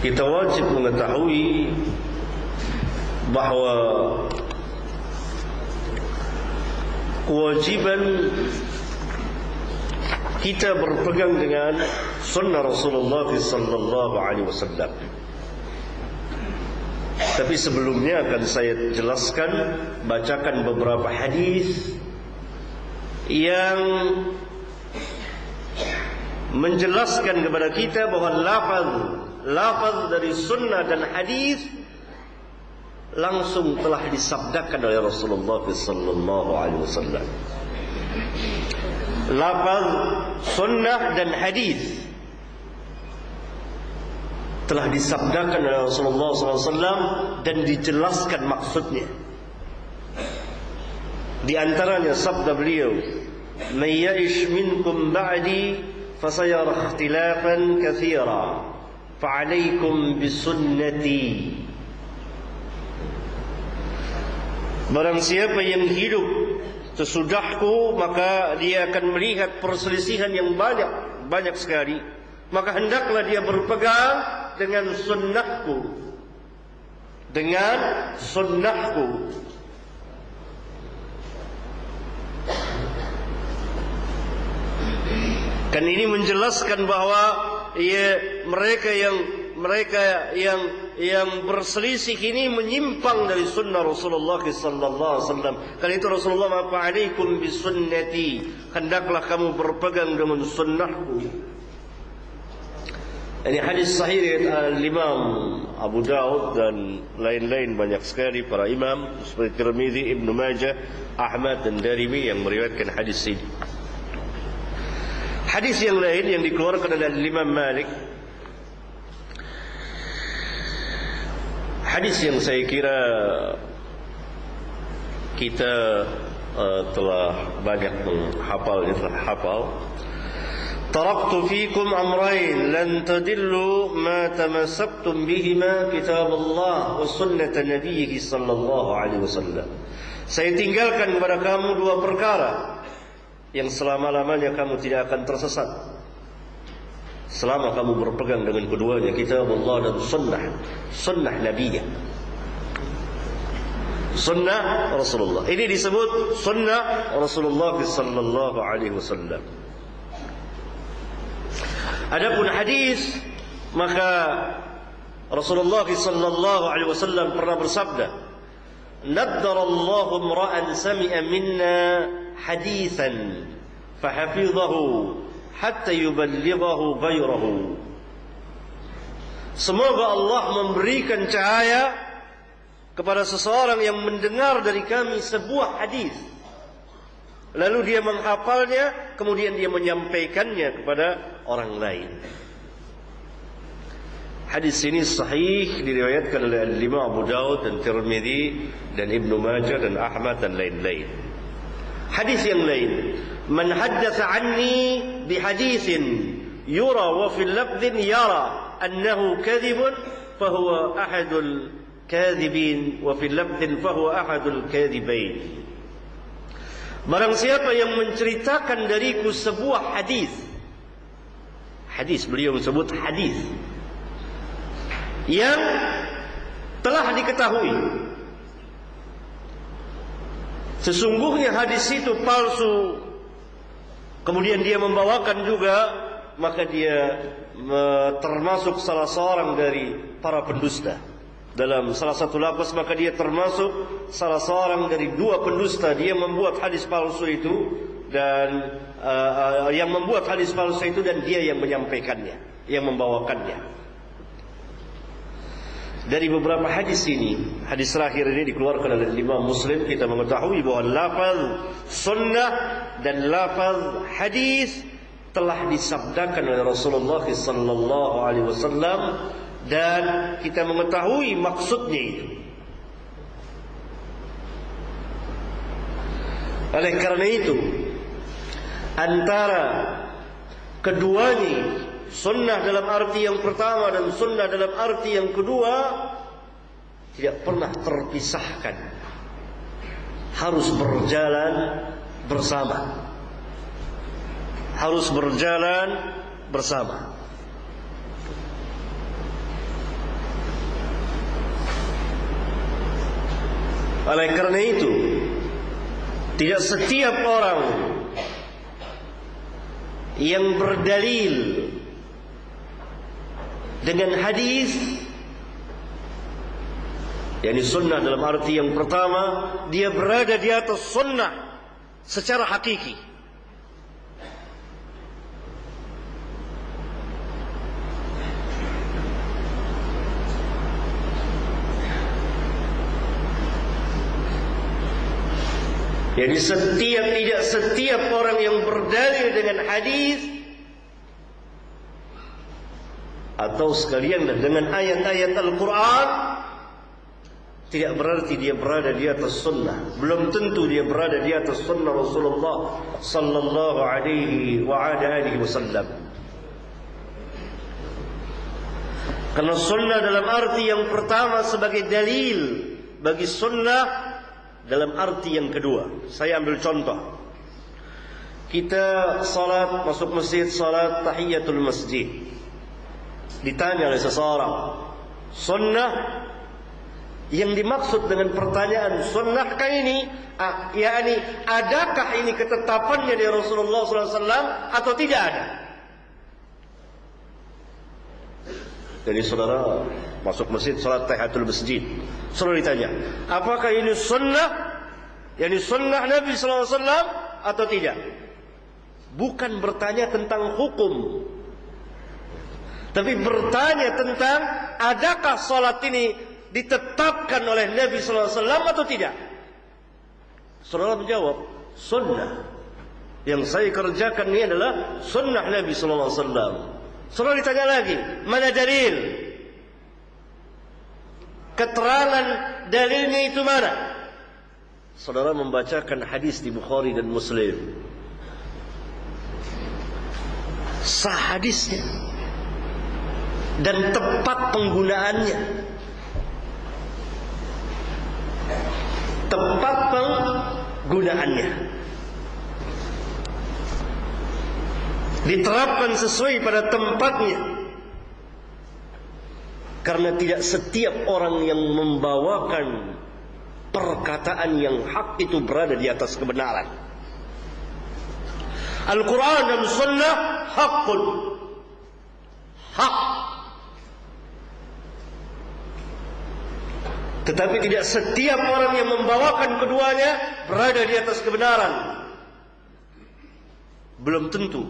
kita wajib mengetahui bahawa kewajiban kita berpegang dengan sunnah Rasulullah sallallahu alaihi wasallam. Tapi sebelumnya akan saya jelaskan bacakan beberapa hadis yang menjelaskan kepada kita bahawa lafaz lafaz dari sunnah dan hadis langsung telah disabdakan oleh Rasulullah sallallahu alaihi wasallam. Lafaz sunnah dan hadis telah disabdakan oleh Rasulullah SAW dan dijelaskan maksudnya. Di antaranya sabda beliau, "Man ya'ish minkum ba'di fasayara ikhtilafan katsira, fa'alaykum bisunnati." Barang siapa yang hidup sesudahku maka dia akan melihat perselisihan yang banyak banyak sekali. Maka hendaklah dia berpegang dengan sunnahku. Dengan sunnahku. Kan ini menjelaskan bahawa ya mereka yang mereka yang yang berselisih ini menyimpang dari sunnah Rasulullah sallallahu alaihi wasallam. Karena itu Rasulullah maka alaikum bisunnati. Hendaklah kamu berpegang dengan sunnahku. Ini hadis sahih dari Imam Abu Daud dan lain-lain banyak sekali para imam seperti Tirmizi, Ibn Majah, Ahmad dan Darimi yang meriwayatkan hadis ini. Hadis yang lain yang dikeluarkan oleh Imam Malik. Hadis yang saya kira kita uh, telah banyak menghafal hafal. Taraktu fikum amrayn lan tadillu ma tamassaktum bihima kitab Allah wa sunnat Nabiyhi sallallahu alaihi wasallam. Saya tinggalkan kepada kamu dua perkara yang selama-lamanya kamu tidak akan tersesat. Selama kamu berpegang dengan keduanya kitab Allah dan sunnah, sunnah Nabi. Sunnah Rasulullah. Ini disebut sunnah Rasulullah sallallahu alaihi wasallam. Adapun hadis maka Rasulullah sallallahu alaihi wasallam pernah bersabda, "Naddara Allahu imra'an sami'a minna hadithan fahafidhahu hatta yuballighahu ghayrahu." Semoga Allah memberikan cahaya kepada seseorang yang mendengar dari kami sebuah hadis Lalu dia menghafalnya, kemudian dia menyampaikannya kepada orang lain. حديث سنين صحيح لروايتك الإمام أبو داود الترمذي ابن ماجه أحمد لين لين حديث لين من حدث عني بحديث يرى وفي اللفظ يرى أنه كذب فهو أحد الكاذبين وفي اللفظ فهو أحد الكاذبين Barang siapa yang menceritakan dariku sebuah hadis Hadis beliau sebut hadis yang telah diketahui. Sesungguhnya hadis itu palsu. Kemudian dia membawakan juga maka dia termasuk salah seorang dari para pendusta. Dalam salah satu lapas maka dia termasuk salah seorang dari dua pendusta. Dia membuat hadis palsu itu dan uh, uh, yang membuat hadis palsu itu dan dia yang menyampaikannya yang membawakannya dari beberapa hadis ini hadis terakhir ini dikeluarkan oleh lima muslim kita mengetahui bahawa lafaz sunnah dan lafaz hadis telah disabdakan oleh Rasulullah sallallahu alaihi wasallam dan kita mengetahui maksudnya itu. Oleh karena itu, antara keduanya, sunnah dalam arti yang pertama dan sunnah dalam arti yang kedua tidak pernah terpisahkan. Harus berjalan bersama. Harus berjalan bersama. Oleh kerana itu tidak setiap orang yang berdalil dengan hadis yakni sunnah dalam arti yang pertama dia berada di atas sunnah secara hakiki. Jadi setiap tidak setiap orang yang berdalil dengan hadis atau sekalian dengan ayat-ayat Al-Quran tidak berarti dia berada di atas sunnah. Belum tentu dia berada di atas sunnah Rasulullah sallallahu alaihi wa alihi wasallam. Karena sunnah dalam arti yang pertama sebagai dalil bagi sunnah dalam arti yang kedua. Saya ambil contoh. Kita salat masuk masjid salat tahiyatul masjid. Ditanya oleh seseorang, sunnah yang dimaksud dengan pertanyaan sunnahkah ini, ah, yakni adakah ini ketetapannya dari Rasulullah SAW atau tidak ada? Jadi saudara masuk masjid salat tahiyatul masjid. Saudara ditanya, apakah ini sunnah? Yani sunnah Nabi wasallam atau tidak? Bukan bertanya tentang hukum. Tapi bertanya tentang adakah salat ini ditetapkan oleh Nabi sallallahu alaihi wasallam atau tidak? Saudara menjawab, sunnah. Yang saya kerjakan ini adalah sunnah Nabi sallallahu alaihi wasallam. Saudara ditanya lagi, mana dalil? Keterangan dalilnya itu mana? Saudara membacakan hadis di Bukhari dan Muslim. Sah hadisnya. Dan tepat penggunaannya. Tepat penggunaannya. Diterapkan sesuai pada tempatnya. Karena tidak setiap orang yang membawakan perkataan yang hak itu berada di atas kebenaran. Al-Quran dan Sunnah hakun. Hak. Tetapi tidak setiap orang yang membawakan keduanya berada di atas kebenaran. Belum tentu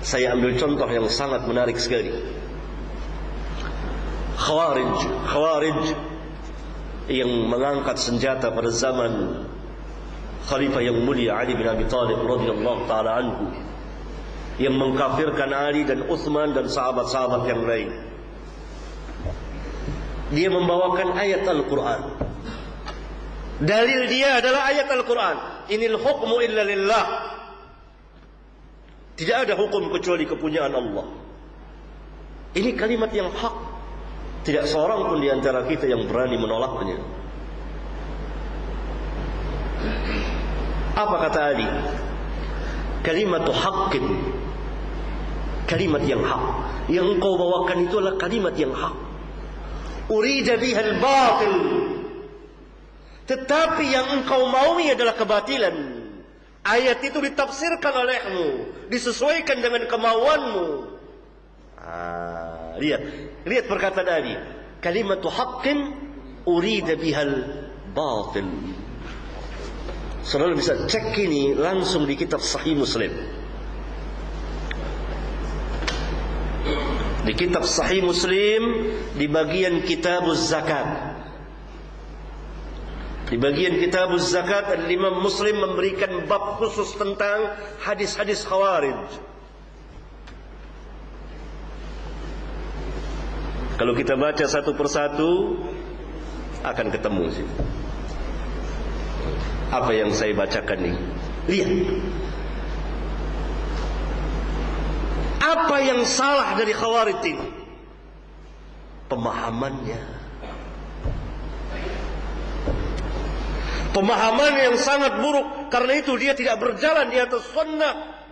Saya ambil contoh yang sangat menarik sekali. Khawarij, Khawarij yang mengangkat senjata pada zaman Khalifah yang mulia Ali bin Abi Thalib radhiyallahu taala anhu yang mengkafirkan Ali dan Uthman dan sahabat-sahabat yang lain. Dia membawakan ayat Al-Quran. Dalil dia adalah ayat Al-Quran. Inil hukmu illa lillah. Tidak ada hukum kecuali kepunyaan Allah. Ini kalimat yang hak. Tidak seorang pun di antara kita yang berani menolaknya. Apa kata Ali? Kalimat haqqin. Kalimat yang hak. Yang engkau bawakan itu adalah kalimat yang hak. Urida biha al-batil. Tetapi yang engkau maui adalah kebatilan. Ayat itu ditafsirkan olehmu, disesuaikan dengan kemauanmu. Ah, lihat, lihat perkataan tadi. Kalimat haqqin urida bihal batil. Saudara bisa cek ini langsung di kitab Sahih Muslim. Di kitab Sahih Muslim di bagian Kitab Zakat. Di bagian kitab zakat Imam Muslim memberikan bab khusus tentang hadis-hadis khawarij. Kalau kita baca satu persatu akan ketemu. Apa yang saya bacakan ini? Lihat. Apa yang salah dari khawarij ini? Pemahamannya. Pemahaman yang sangat buruk karena itu dia tidak berjalan di atas sunnah.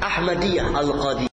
Ahmadiyah Al-Qadiyah